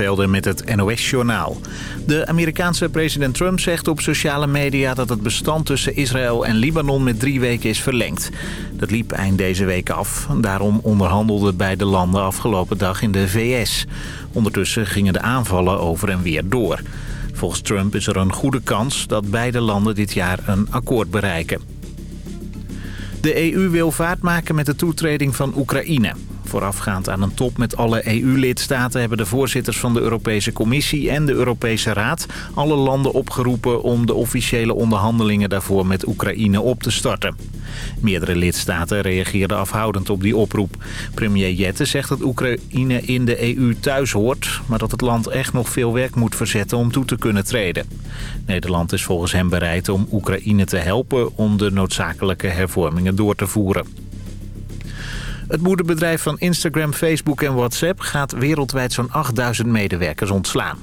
Met het NOS-journaal. De Amerikaanse president Trump zegt op sociale media dat het bestand tussen Israël en Libanon met drie weken is verlengd. Dat liep eind deze week af. Daarom onderhandelden beide landen afgelopen dag in de VS. Ondertussen gingen de aanvallen over en weer door. Volgens Trump is er een goede kans dat beide landen dit jaar een akkoord bereiken. De EU wil vaart maken met de toetreding van Oekraïne. Voorafgaand aan een top met alle EU-lidstaten hebben de voorzitters van de Europese Commissie en de Europese Raad alle landen opgeroepen om de officiële onderhandelingen daarvoor met Oekraïne op te starten. Meerdere lidstaten reageerden afhoudend op die oproep. Premier Jette zegt dat Oekraïne in de EU thuis hoort, maar dat het land echt nog veel werk moet verzetten om toe te kunnen treden. Nederland is volgens hem bereid om Oekraïne te helpen om de noodzakelijke hervormingen door te voeren. Het moederbedrijf van Instagram, Facebook en WhatsApp gaat wereldwijd zo'n 8000 medewerkers ontslaan.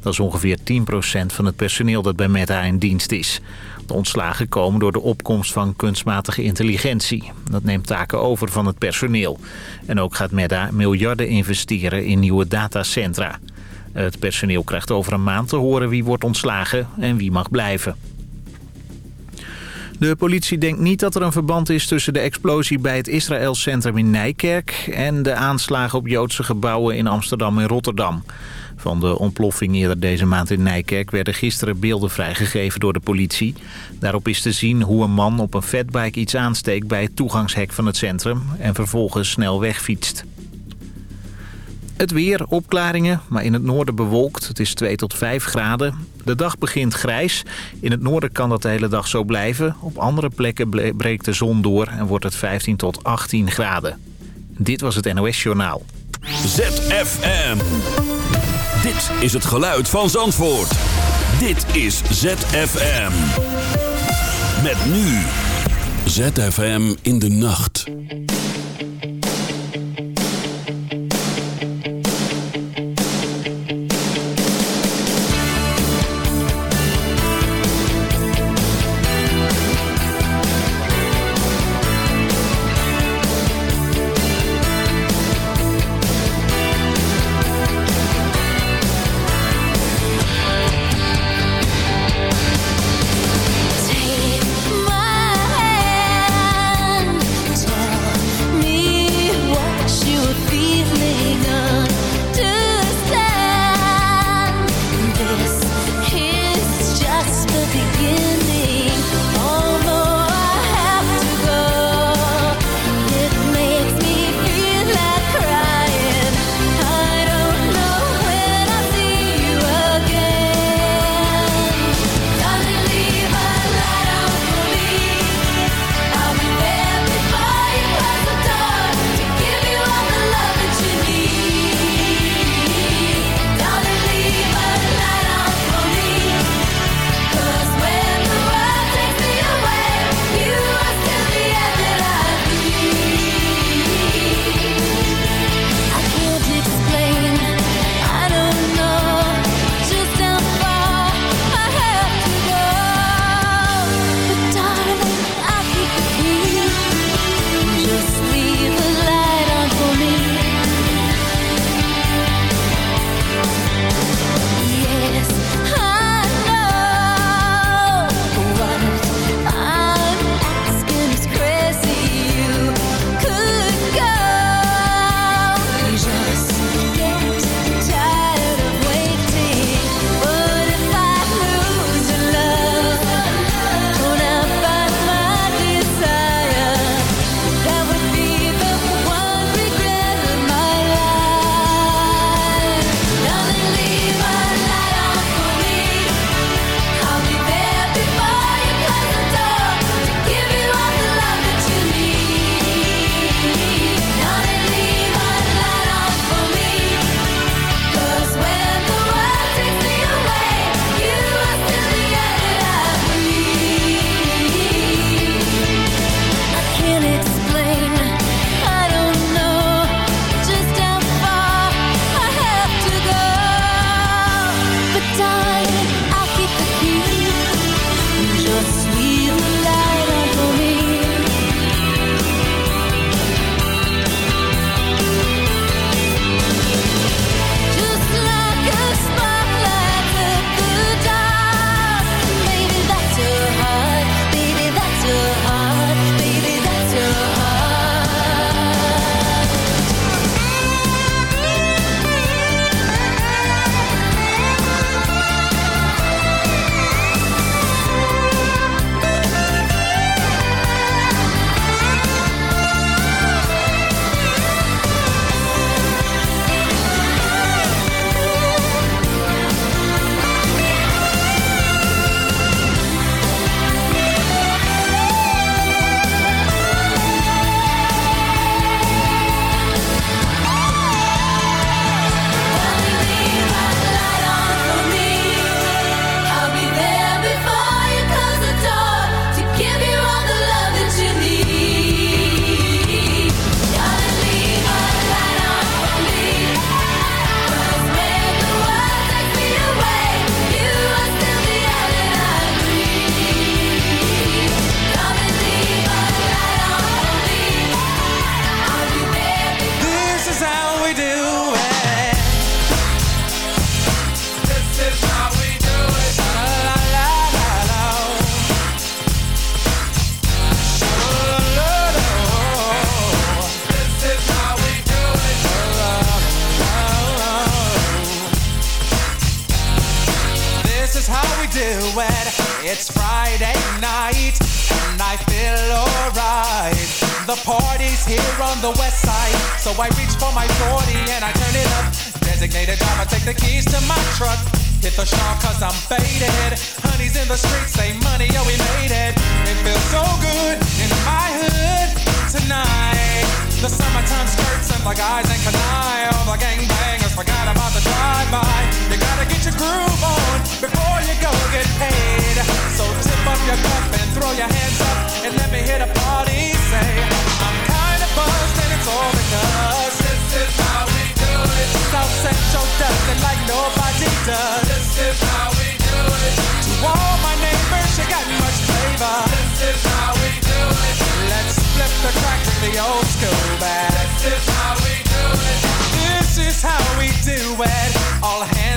Dat is ongeveer 10% van het personeel dat bij Meta in dienst is. De ontslagen komen door de opkomst van kunstmatige intelligentie. Dat neemt taken over van het personeel. En ook gaat Meta miljarden investeren in nieuwe datacentra. Het personeel krijgt over een maand te horen wie wordt ontslagen en wie mag blijven. De politie denkt niet dat er een verband is tussen de explosie bij het Israël Centrum in Nijkerk... en de aanslagen op Joodse gebouwen in Amsterdam en Rotterdam. Van de ontploffing eerder deze maand in Nijkerk werden gisteren beelden vrijgegeven door de politie. Daarop is te zien hoe een man op een fatbike iets aansteekt bij het toegangshek van het centrum... en vervolgens snel wegfietst. Het weer, opklaringen, maar in het noorden bewolkt. Het is 2 tot 5 graden. De dag begint grijs. In het noorden kan dat de hele dag zo blijven. Op andere plekken breekt de zon door en wordt het 15 tot 18 graden. Dit was het NOS Journaal. ZFM. Dit is het geluid van Zandvoort. Dit is ZFM. Met nu. ZFM in de nacht.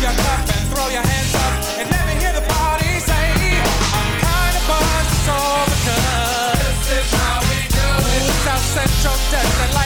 your cup and throw your hands up and let me hear the party say, I'm kinda buzzed, it's all because this is how we do it. South Central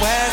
Where.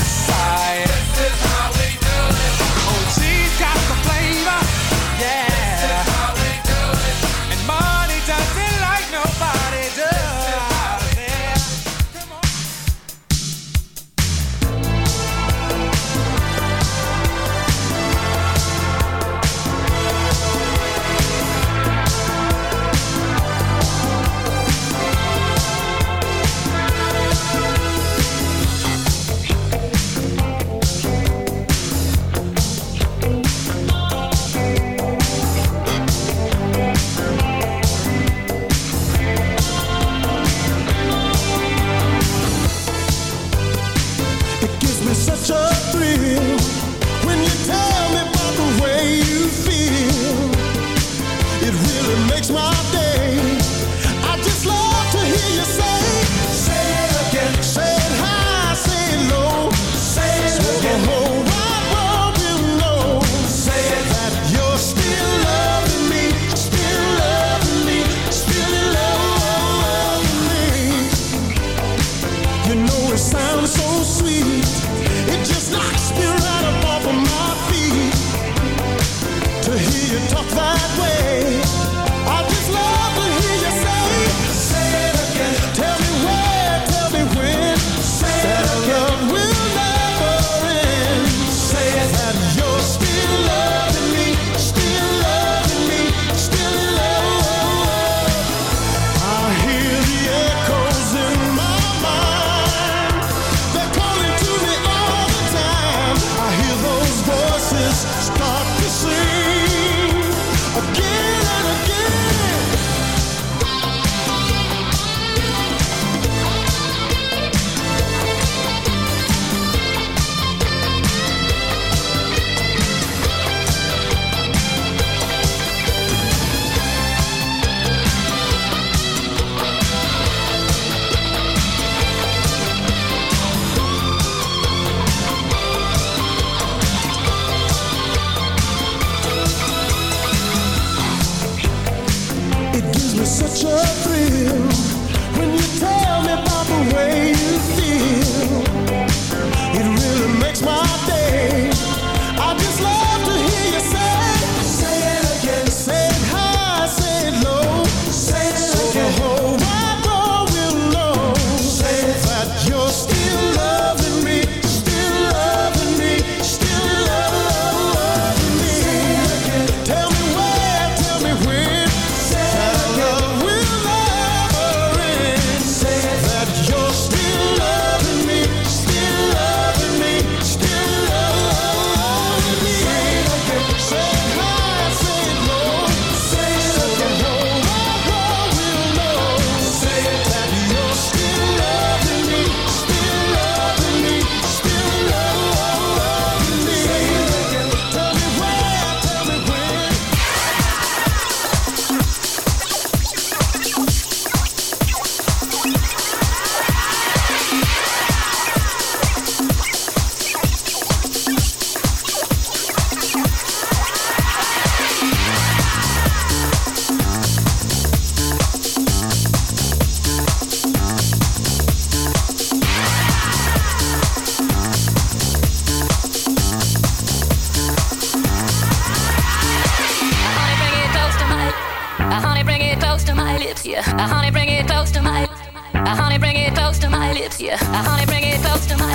Uh, honey, bring it close to my lips, yeah. Uh, honey, bring it close to my. Uh, honey, bring it close to my lips, yeah. Uh, honey, bring it close to my.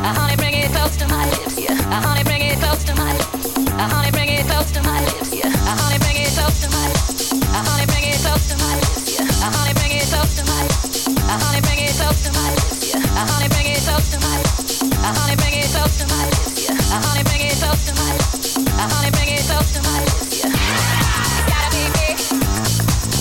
Uh, honey, bring it close to my lips, yeah. Uh, honey, bring it close to my. Uh, honey, bring it close to my lips, yeah. Uh, honey, bring it close to my. Uh, honey, bring it close to my lips, yeah. Uh, honey, bring it close to my. Uh, honey, bring it close to my lips, yeah. Uh, honey, bring it close to my. Uh, honey, bring it close to my lips, yeah. Uh, honey, bring it close to my. Uh, honey, bring it close to my lips, yeah. baby.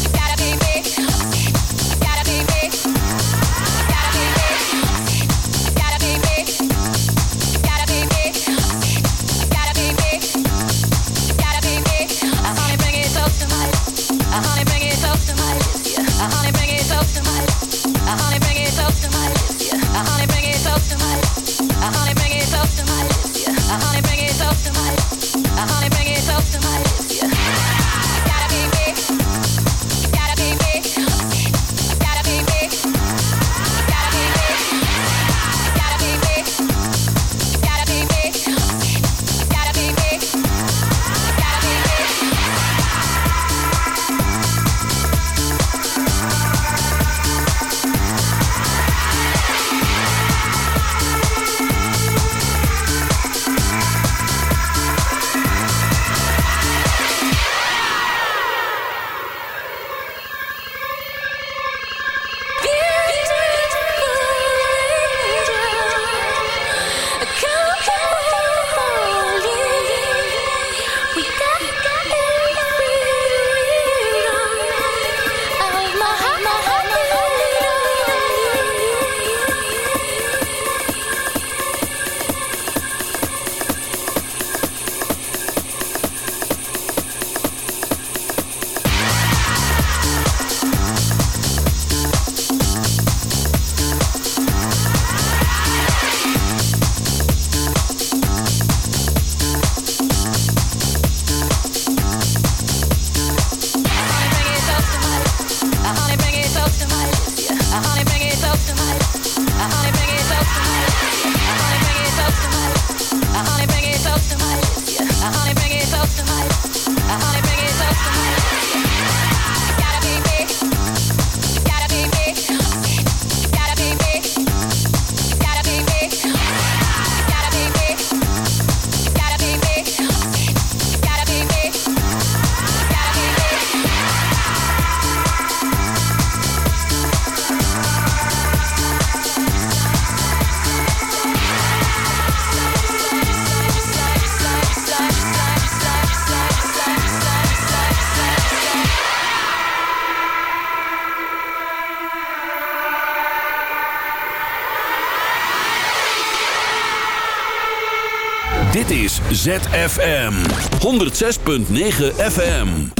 ZFM 106.9 FM.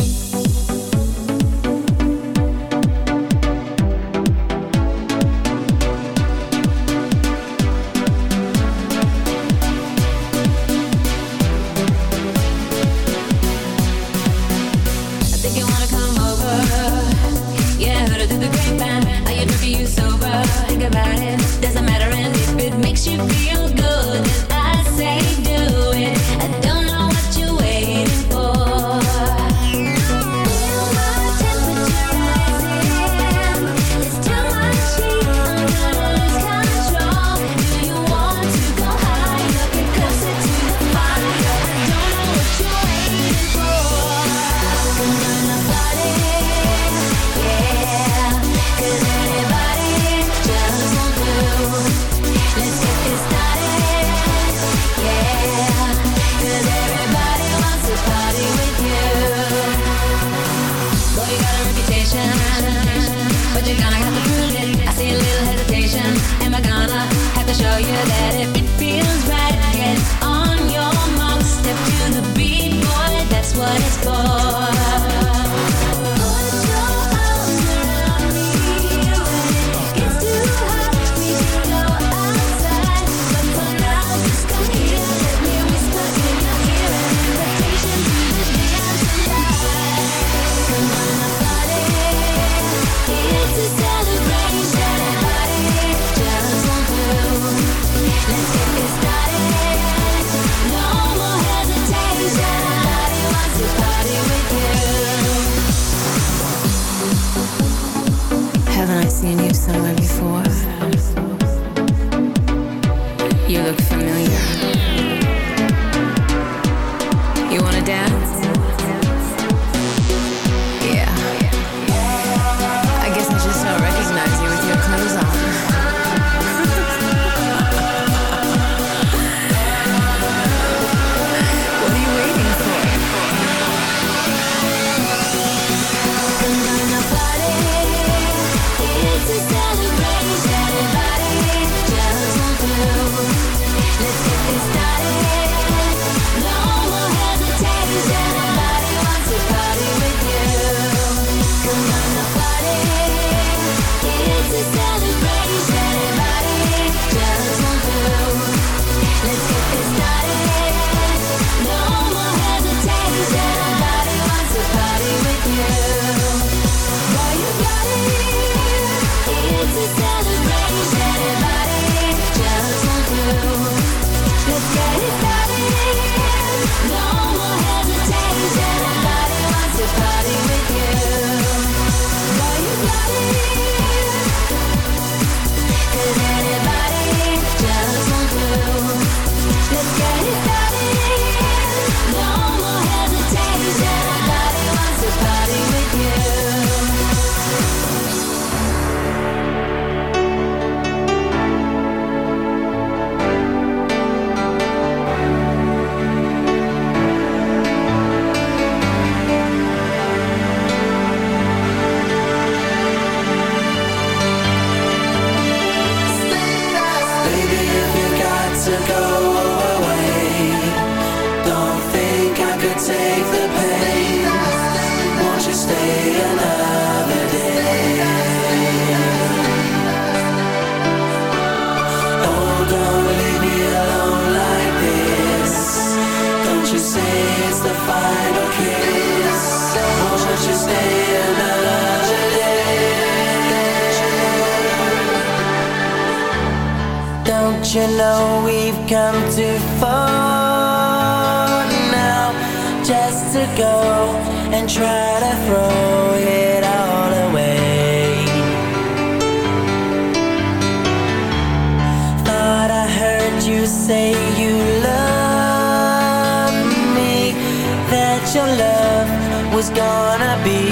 was gonna be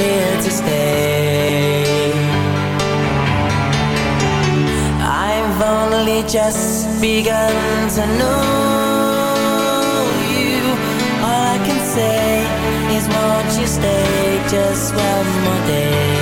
here to stay. I've only just begun to know you. All I can say is, won't you stay just one more day?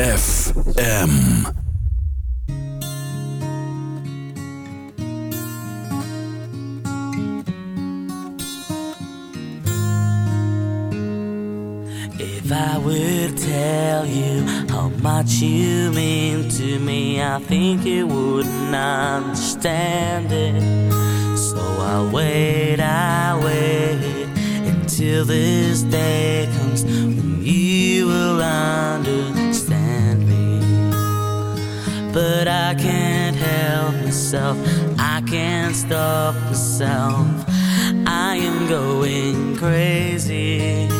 ZFM. Much you mean to me, I think you wouldn't understand it. So I wait, I wait until this day comes when you will understand me. But I can't help myself, I can't stop myself. I am going crazy.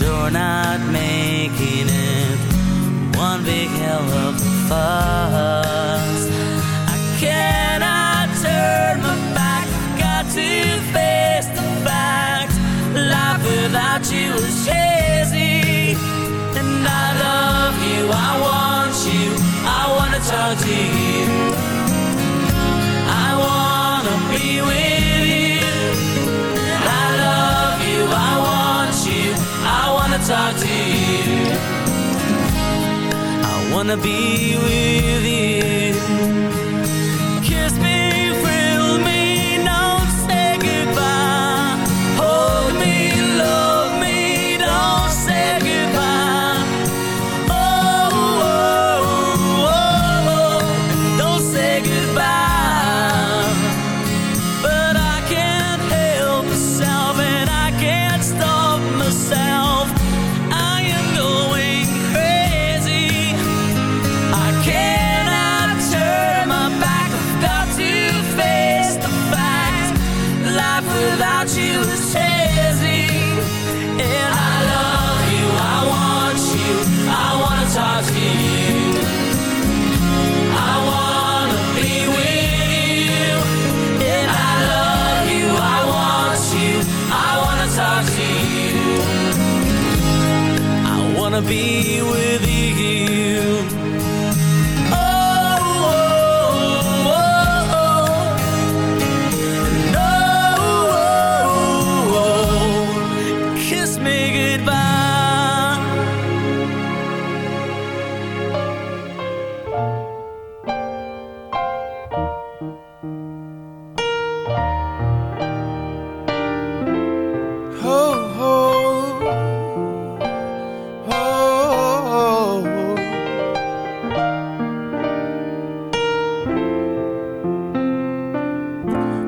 I'm sure not making it one big hell of a fuss. I cannot turn my back. Got to face the fact. Life without you is crazy. Wanna be with you.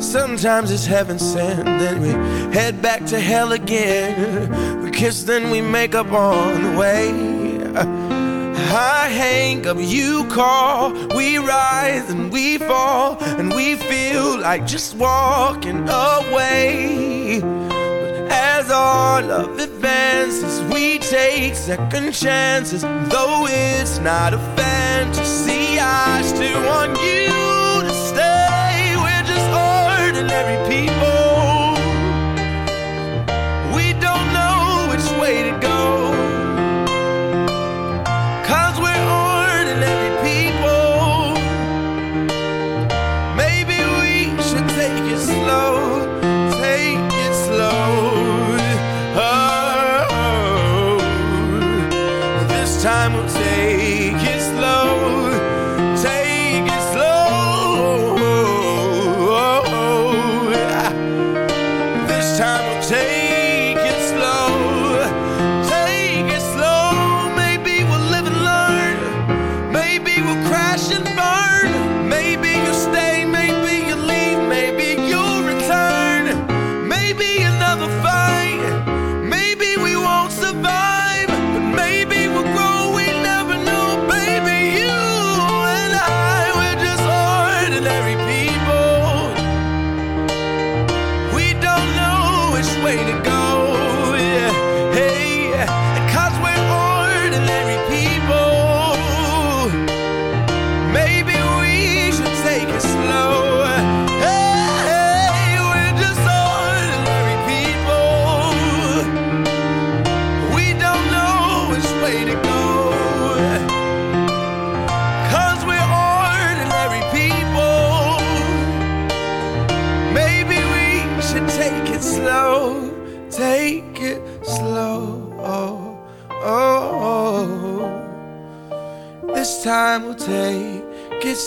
Sometimes it's heaven sent, then we head back to hell again. We kiss, then we make up on the way. I hang up, you call, we rise and we fall, and we feel like just walking away. But as our love advances, we take second chances. Though it's not a fantasy,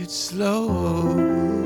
it slow.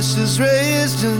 voices raised in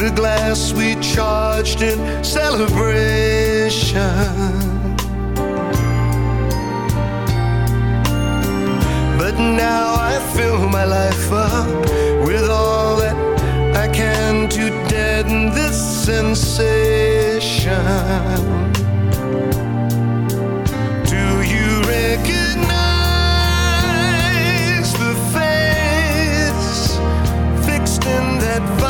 the glass we charged in celebration. But now I fill my life up with all that I can to deaden this sensation. Do you recognize the face fixed in that?